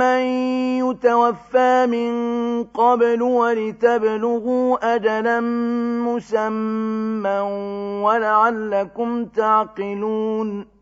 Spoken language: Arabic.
من يتوفى من قبل ولتبلغوا أجلا مسمى ولعلكم تعقلون